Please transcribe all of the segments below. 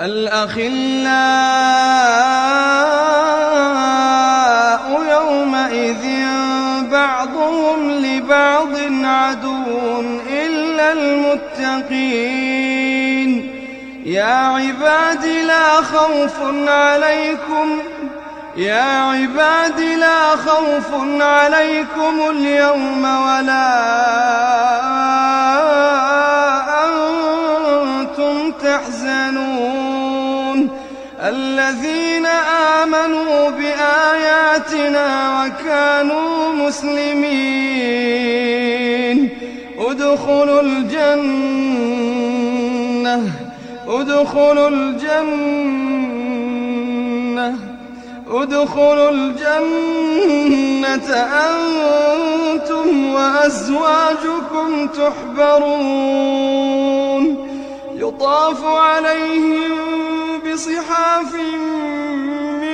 الْأَخِلَّاءُ يَوْمَئِذٍ بَعْضُهُمْ لِبَعْضٍ عَدُوٌّ إِلَّا الْمُتَّقِينَ. يَا عِبَادِ لَا خَوْفٌ عَلَيْكُمُ الْيَوْمَ وَلَا بِآيَاتِنَا وَكَانُوا مُسْلِمِينَ. ادْخُلُوا الْجَنَّةَ. أَنتُمْ وَأَزْوَاجُكُمْ تُحْبَرُونَ. يُطَافُ عَلَيْهِم بِصِحَافٍ مِّن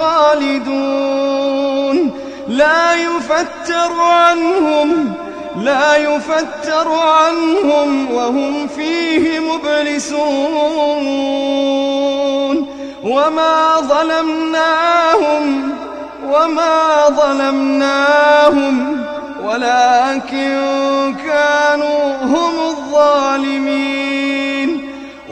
خَالِدُونَ لَا يُفَتَّرُ عَنْهُمْ وَهُمْ فِيهِ مُبْلِسُونَ. وَمَا ظَلَمْنَاهُمْ وَلَٰكِن كَانُوا هُمُ الظَّالِمِينَ.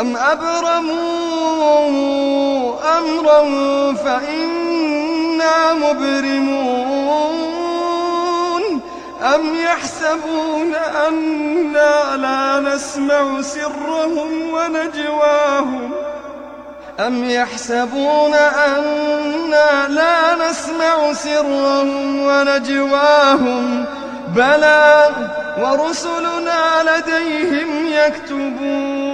أَمْ أَبْرَمُوا أَمْرًا فَإِنَّا مُبْرِمُونَ أَمْ يَحْسَبُونَ أَنَّا لَا نَسْمَعُ سِرَّهُمْ وَنَجْوَاهُمْ ۚ بَلَىٰ وَرُسُلُنَا لَدَيْهِمْ يَكْتُبُونَ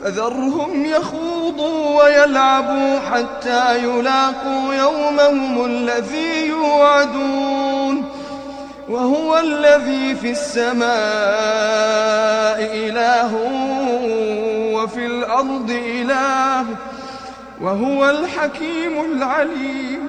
فَذَرْهُمْ يَخُوضُوا وَيَلْعَبُوا حَتَّىٰ يُلَاقُوا يَوْمَهُمُ الَّذِي يُوعَدُونَ. وَهُوَ الَّذِي فِي السَّمَاءِ إِلَٰهٌ وَفِي الْأَرْضِ إِلَٰهٌ ۚ وَهُوَ الْحَكِيمُ الْعَلِيمُ.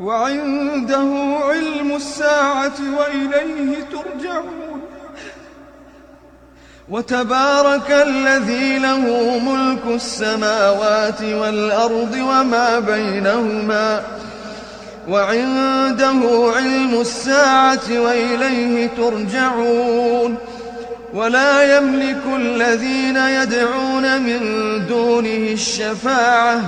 وعنده علم الساعة وإليه ترجعون. وتبارك الذي له ملك السماوات والأرض وما بينهما. وعنده علم الساعة وإليه ترجعون. ولا يملك الذين يدعون من دونه الشفاعة.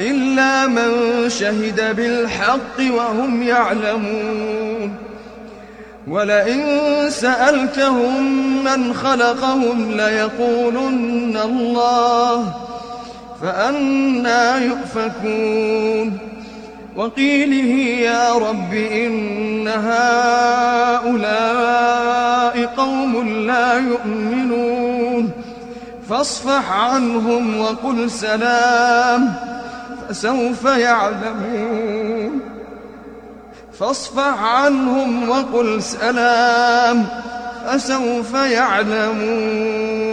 إلا من شهد بالحق وهم يعلمون. ولئن سألتهم من خلقهم ليقولن الله فأنا يؤفكون. وقيله يا رب إن هؤلاء قوم لا يؤمنون. فاصفح عنهم وقل سلام. فسوف يعلمون. فاصفح عنهم وقل سلام فسوف يعلمون.